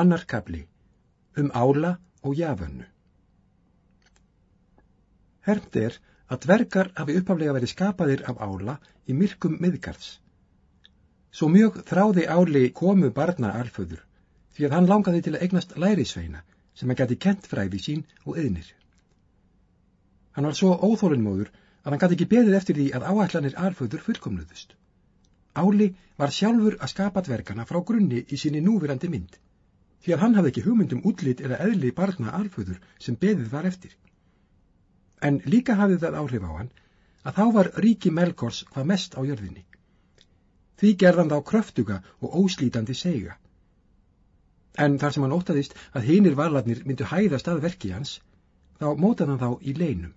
Annar kapli um ála og jafönnu. Hermt er að dvergar hafi uppaflega verið skapaðir af ála í myrkum miðgarðs. Svo mjög þráði áli komu barna alföður því að hann langaði til að eignast lærisveina sem hann gæti kent fræði sín og yðnir. Hann var svo óþólinnmóður að hann gæti ekki beðið eftir því að áætlanir alföður fullkomluðust. Áli var sjálfur að skapa dvergana frá grunni í síni núverandi mynd því að hann hafði ekki hugmyndum útlit eða eðli barna alföður sem beðið var eftir. En líka hafði það áhrif á hann að þá var ríki Melkors hvað mest á jörðinni. Því gerðan þá kröftuga og óslítandi seiga. En þar sem hann ótaðist að hinnir varladnir myndu hæðast að verki hans, þá mótaði hann þá í leinum.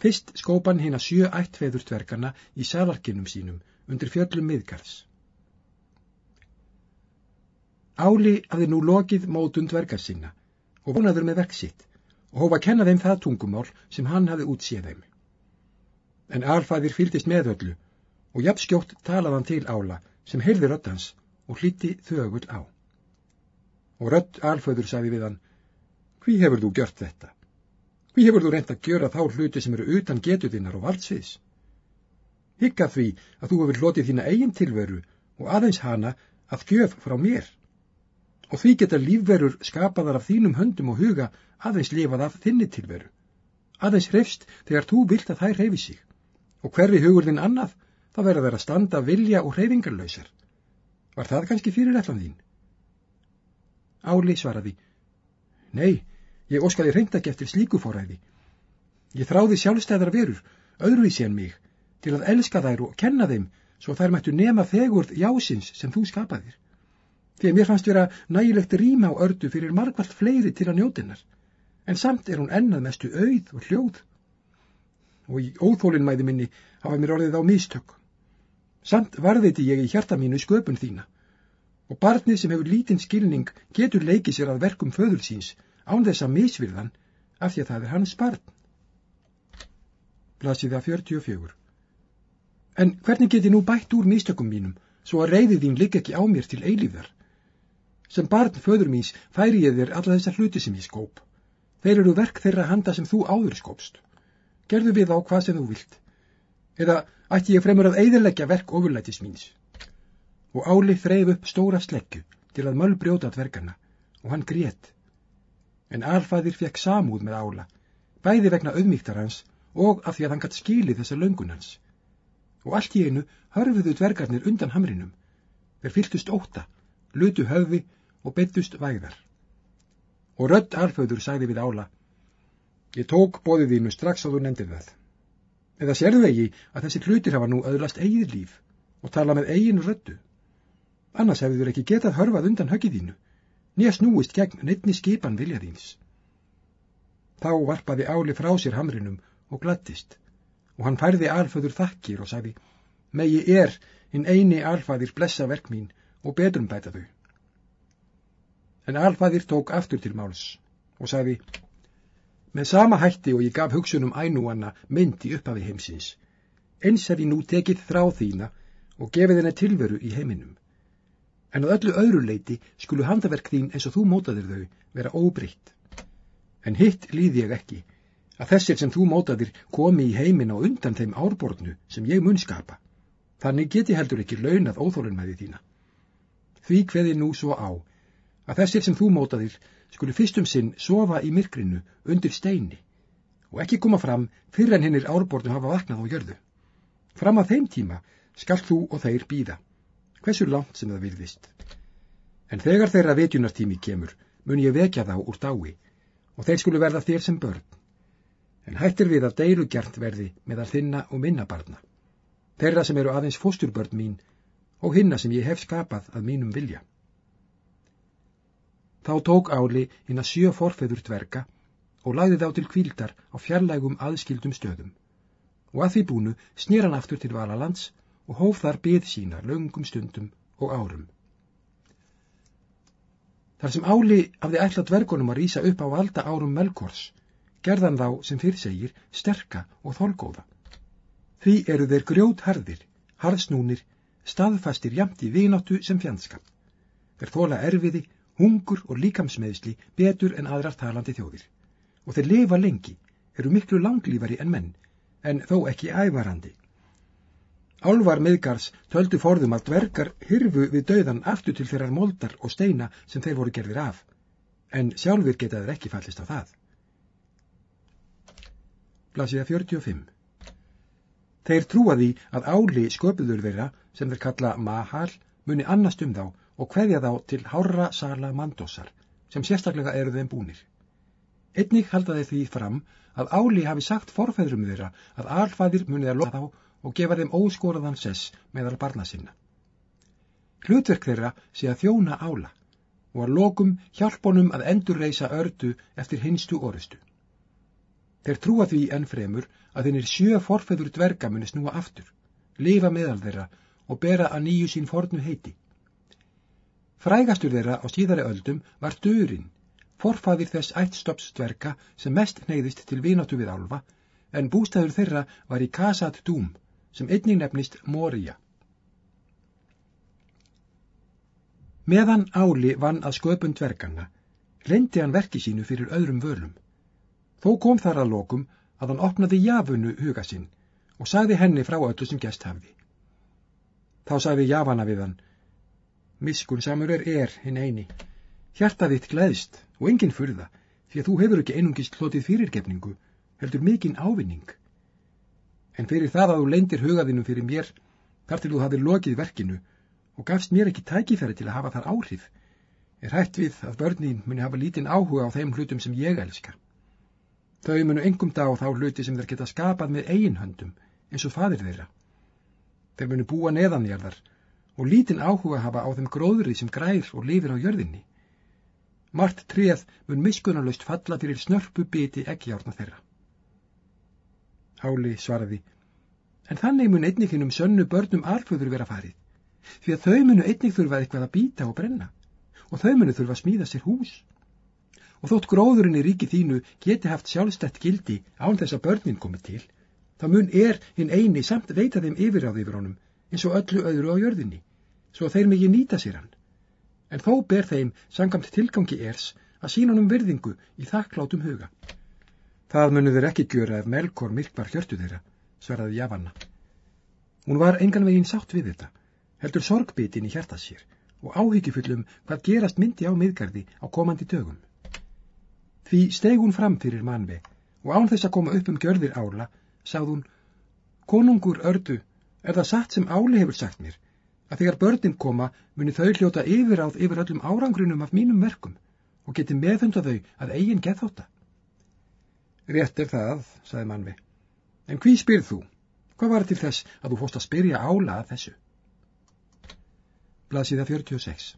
Fyrst skópan hinn að sjö ættfeður tverkarna í salarkinnum sínum undir fjöllum miðgarðs. Áli hafði nú lokið mótun dvergar sinna og vonaður með verk sitt og hófa að kenna þeim það tungumál sem hann hafði útséð þeim. En alfæðir fylgist með öllu og jafnskjótt talaði hann til Ála sem heyrði rödd hans og hlíti þögull á. Og rödd alfæður sagði við hann, hví hefur þú gjört þetta? Hví hefur þú reynd að gjöra þá hluti sem eru utan getuðinnar og valdsviðs? Hygga því að þú hefur hlotið þína eigin tilveru og aðeins hana að gjöf frá mér og því geta lífverur skapaðar af þínum höndum og huga aðeins lifað af þinni tilveru. Aðeins hrefst þegar þú vilt að þær hreyfi sig og hverfi hugur þinn annað þá verður þeir að standa vilja og hreyfingarlausar. Var það kannski fyrir allan þín? Áli svaraði, nei, ég óskaði reynda ekki eftir slíku fóræði. Ég þráði sjálfstæðar verur, öðruvísi en mig, til að elska þær og kenna þeim svo þær mættu nema fegurð jásins sem þú skapaðir því að mér fannst vera nægilegt rýma á ördu fyrir margvalt fleiri til að njótinnar, en samt er hún ennað mestu auð og hljóð. Og í óþólinnmæði minni hafa mér orðið á mistök. Samt varðeiti ég í hjarta mínu sköpun þína, og barnið sem hefur lítinn skilning getur leikið sér að verkum föður síns án þess að misvirðan af því að það er hans barn. Blasiði að 44. En hvernig geti nú bætt úr mistökum mínum, svo að reyðið þín ligg ekki á mér til eilíðar? Sem barn föður míns færi ég þér alla þessar hluti sem ég skóp. Þeir eru verk þeirra handa sem þú áður skópst. Gerðu við á hvað sem þú vilt. Eða ætti ég fremur að eiðilegja verk ofurlætis míns. Og Áli þreif upp stóra sleggju til að möll brjóta dvergarna og hann grét. En alfæðir fekk samúð með Ála, bæði vegna auðmíktar hans og af því að hann gatt skili þessa löngun hans. Og allt í einu hörfuðu dvergarnir undan hamrinum. Þeir fyltust óta, lutu höfði og bettust væðar. Og rödd alföður sagði við ála, ég tók bóðið þínu strax á þú nefndir það. Eða sérðu þegi að þessi hlutir hafa nú öðlast eigið líf og tala með eiginu röddu. Annars hefur þur ekki getað hörfað undan höggið þínu, nýja snúist gegn neittni skipan vilja þíns. Þá varpaði áli frá sér hamrinum og glattist, og hann færði alföður þakkir og sagði, megi er hinn eini alfæðir blessa verk mín og betrum bæta þau. En alfaðir tók aftur til máls og sagði Með sama hætti og ég gaf hugsunum ænúanna mynd í upphafi heimsins, eins hef ég nú tekið þrá þína og gefið henni tilveru í heiminum. En að öllu öðru leiti skulu handaverk þín eins og þú mótaðir þau vera óbreytt. En hitt líði ég ekki, að þessir sem þú mótaðir komi í heimin á undan þeim árbornu sem ég mun skapa. Þannig geti heldur ekki launað óþólunmæði þína. Því hveði nú svo á að þessir sem þú mótaðir skulu fyrstum sinn sofa í myrkrinu undir steini og ekki koma fram fyrir en hinnir árbortu hafa vaknað á jörðu. Fram að þeim tíma skall þú og þeir býða, hversu langt sem það virðist. En þegar þeirra vetjunartími kemur, mun ég vekja þá úr dái og þeir skulu verða þér sem börn. En hættir við að deilugjart verði meðal þinna og minna barna. Þeirra sem eru aðeins fósturbörn mín og hinna sem ég hef skapað að mínum vilja. Þá tók Áli hinn að sjö forfeður dverga og lagði þá til kvíldar á fjarlægum aðskildum stöðum og að því búnu snýr hann aftur til Valalands og hóf þar byð sína löngum stundum og árum. Þar sem Áli hafði ætla dvergunum að rýsa upp á valda árum Melkors, gerðan þá sem fyrir segir sterka og þolgóða. Því eru þeir grjót harðir, harðsnúnir, staðfastir jamt í vináttu sem fjandskap. Þeir þóla erfiði hungur og líkamsmeðsli betur en aðrar talandi þjóðir. Og þeir lifa lengi, eru miklu langlífari en menn, en þó ekki ævarandi. Álvar meðgars töldu forðum að dvergar hyrfu við dauðan aftur til þeirrar moldar og steina sem þeir voru gerðir af, en sjálfur getaður ekki fallist á það. Blasiða 45 Þeir trúa því að áli sköpuður þeirra sem þeir kalla mahal muni annast um þá og hverja þá til hárra sala mandosar sem sérstaklega eru þeim búnir. Einnig halda þeir því fram að áli hafi sagt forfæðrum þeirra að alfæðir muni að lofa þá og gefa þeim óskoraðan sess meðal barna sinna. Hlutverk þeirra sé að þjóna ála og að lokum hjálpunum að endurreisa ördu eftir hinstu orustu. Þeir trúa því enn fremur að þeirnir sjö forfeður dverga muni snúa aftur, lifa meðal þeirra og bera að nýju sín fornu heiti. Frægastur þeirra á síðari öldum var Durin, forfaðir þess ættstops dverga sem mest neyðist til vinótu við álfa, en bústæður þeirra var í Kasat Dúm, sem einnig nefnist Moria. Meðan Áli vann að sköpun dverganna, reyndi hann verki sínu fyrir öðrum völum. Þó kom þar að lokum að hann opnaði jafunu huga sinn og sagði henni frá öllu sem gest hafði. Þá sagði jafana við hann, Miskun samur er hinn eini. Hjarta þitt gleðst og enginn fyrða því að þú hefur ekki einungist hlotið fyrirgefningu, heldur mikinn ávinning. En fyrir það að þú leindir hugaðinu fyrir mér, þar til þú hafið lokið verkinu og gafst mér ekki tækifæri til að hafa þar áhrif, er hægt við að börnin muni hafa lítinn áhuga á þeim hlutum sem ég elska. Þau munu engum dá þá hluti sem þeir geta skapað með eigin höndum, eins og fadir þeirra. Þeir munu búa neðanjarðar og lítinn áhuga hafa á þeim gróðri sem grær og lifir á jörðinni. Mart treð mun miskunarlaust falla fyrir snörpu biti eggjárna þeirra. Háli svaraði, en þannig mun einnig hinnum sönnu börnum alföður vera farið, því að þau munu einnig þurfa eitthvað að býta og brenna, og þau munu þurfa að smíða sér hús og þótt gróðurinn í ríki þínu geti haft sjálfstætt gildi án þess að börnin komi til, þá mun er hinn eini samt veita þeim yfiráð yfir honum eins og öllu öðru á jörðinni, svo þeir megi nýta sér hann. En þó ber þeim sangamt tilgangi ers að sína honum virðingu í þakklátum huga. Það munu þeir ekki gjöra ef melkor myrkvar hjörtu þeirra, svaraði Javanna. Hún var engan veginn sátt við þetta, heldur sorgbitin í hjartað sér og áhyggjufullum hvað gerast myndi á miðgarði á komandi dögum. Því steg hún fram fyrir manvi og án þess að koma upp um gjörðir ála, sáð hún, konungur ördu, er það satt sem áli hefur sagt mér, að þegar börnin koma muni þau hljóta yfiráð yfir öllum árangrinum af mínum verkum og geti meðfunda þau að eigin geðþóta. Rétt er það, saði manvi, en hví spyrð þú? Hvað var til þess að þú fóst að spyrja ála að þessu? Blasiða 46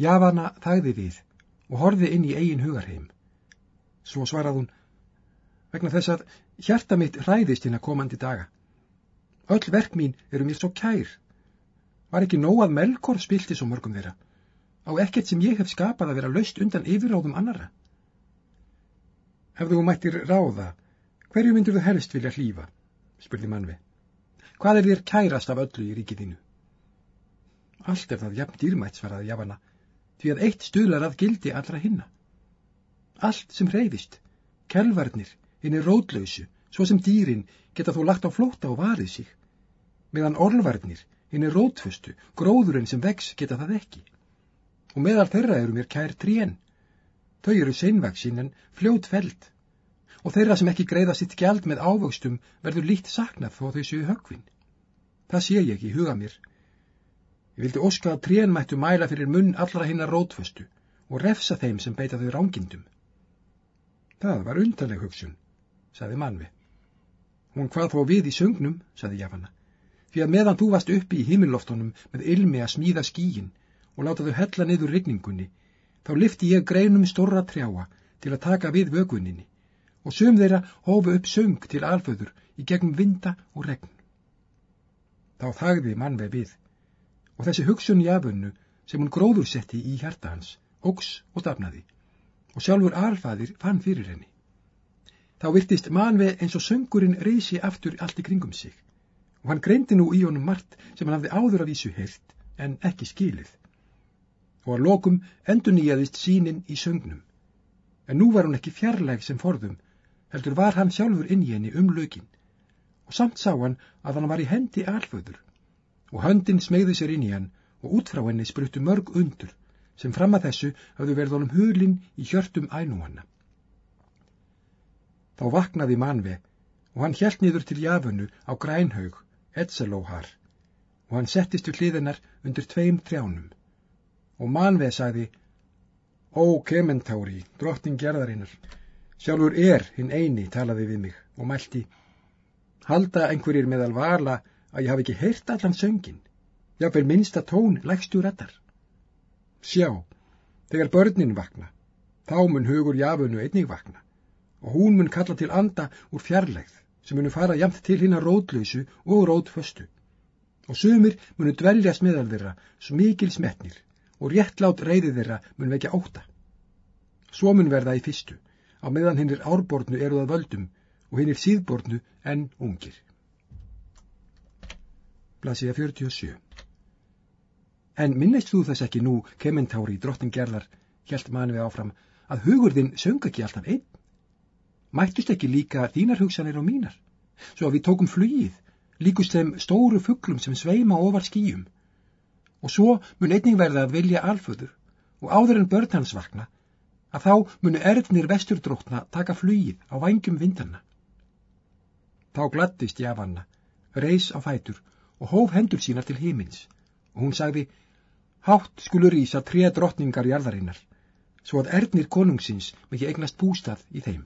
Javana þæði við og horfi inn í eigin hugarheim. Svo svarað hún, vegna þess að hjarta mitt hræðist inn að komandi daga. Öll verk mín eru mér svo kær. Var ekki nóg að melkor spilti svo mörgum þeirra, á ekkert sem ég hef skapað að vera löst undan yfirráðum annara. Ef þú mættir ráða, hverju myndir þú helst vilja hlýfa? spurði mannvi. Hvað er þér kærast af öllu í ríkiðinu? Allt er það jafn dýrmætt, svaraði Javana því að eitt stuðlar að gildi allra hinna. Allt sem reyfist, kelvarnir, hinn er rótlausu, svo sem dýrin geta þó lagt á flóta og varið sig, meðan orlvarnir, hinn er rótfustu, gróðurinn sem vex geta það ekki. Og meðal þeirra eru mér kær tríen, þau eru seinvaksinn en fljót feld, og þeirra sem ekki greiða sitt gjald með ávöxtum verður líkt saknað þó þau séu högvinn. Það sé ég í huga mér, Ég vildi óska að trén mættu mæla fyrir munn allra hinnar rótföstu og refsa þeim sem beita þau rángindum. Það var undarleg hugsun, saði manvi. Hún hvað þó við í sögnum, saði Jafanna, því að meðan þú varst uppi í himilloftunum með ilmi að smíða skíin og láta þau hella niður rigningunni, þá lifti ég greinum stórra trjáa til að taka við vöguninni og söm þeirra hófu upp söng til alföður í gegnum vinda og regn. Þá þagði mannvei við og þessi hugsun jafunnu sem hún gróður setti í hjarta hans, ógs og stafnaði, og sjálfur alfaðir fann fyrir henni. Þá virtist manvei eins og söngurinn reysi aftur allt í kringum sig, og hann greindi nú í honum margt sem hann hafði áður af vísu heilt, en ekki skilið. og að lokum endur nýjaðist sínin í söngnum. En nú var hún ekki fjarlæg sem forðum, heldur var hann sjálfur inn í henni um lökin og samt sá hann að hann var í hendi alföður og höndin smegði sér inn í hann og út frá henni spruttu mörg undur sem fram að þessu hafðu verið honum hulin í hjörtum ænúanna. Þá vaknaði manve og hann hjælt niður til jafunu á grænhaug, Etzelóhar, og hann settist við hliðinar undir tveim trjánum. Og manve sagði, Ó, Kementári, drottin gerðarinnar, sjálfur er hinn eini talaði við mig og mælti, halda einhverjir meðal vala að ég hafi ekki heyrt allan söngin, jáfnveil minnsta tón lægstu rættar. Sjá, þegar börnin vakna, þá mun hugur jafunu einnig vakna og hún mun kalla til anda úr fjarlægð sem munu fara jamt til hinn að rótlausu og rótföstu og sumir munu dveljast meðal þeirra svo mikil smetnir og réttlát reyði þeirra mun vekja óta. Svo mun verða í fyrstu, á meðan hinnir árbornu eru það völdum og hinnir síðbornu en ungir. Blasiða 47 En minnist þú þess ekki nú, kementári, drottingerðar, hjælt manni við áfram, að hugur þinn söng ekki alltaf einn? Mættust ekki líka þínar hugsanir og mínar? Svo að við tókum flugið, líkust þeim stóru fugglum sem sveima ofar skýjum. Og svo mun einning verða að vilja alföður og áður en börn hans vakna, að þá munu erðnir vesturdrótna taka flugið á vangjum vindanna. Þá gladdist Javanna, reys á fætur og hóf hendur sínar til hímins og hún sagði, hátt skulur ísa tré drottningar jarðarinnar, svo að erðnir konungsins mikið eignast bústað í þeim.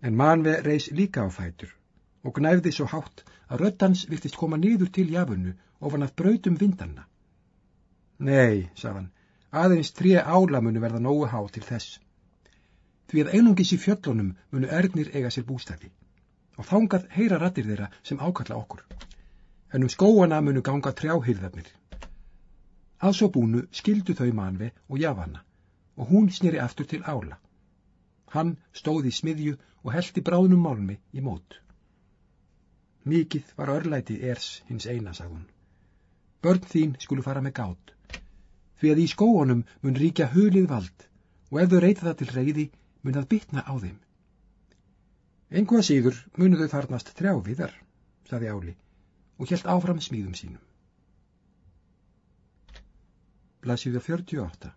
En manve reys líka á fætur og gnæfði svo hátt að röddans virtist koma niður til jafunu ofan að brautum vindanna. Nei, sagðan, aðeins tré ála munu verða nógu há til þess. Því að einungis í fjöllunum munu erðnir eiga sér bústæði og þángað heyra rattir þeirra sem ákalla okkur. En um skóana munu ganga trjáhyrðarnir. Að svo búnu skildu þau manvi og jafanna og hún snýri aftur til ála. Hann stóði í smiðju og heldi bráðnum málmi í mót. Mikið var örlæti ers hins eina, sagðun. Börn þín skulu fara með gát, því að í skóunum mun ríkja hulið vald og ef þau reyta það til reyði mun það bytna á þeim. Engu að síður munu þau farnast trjáviðar, saði Áli og helt áfram smíðum sínum. Blasíða 48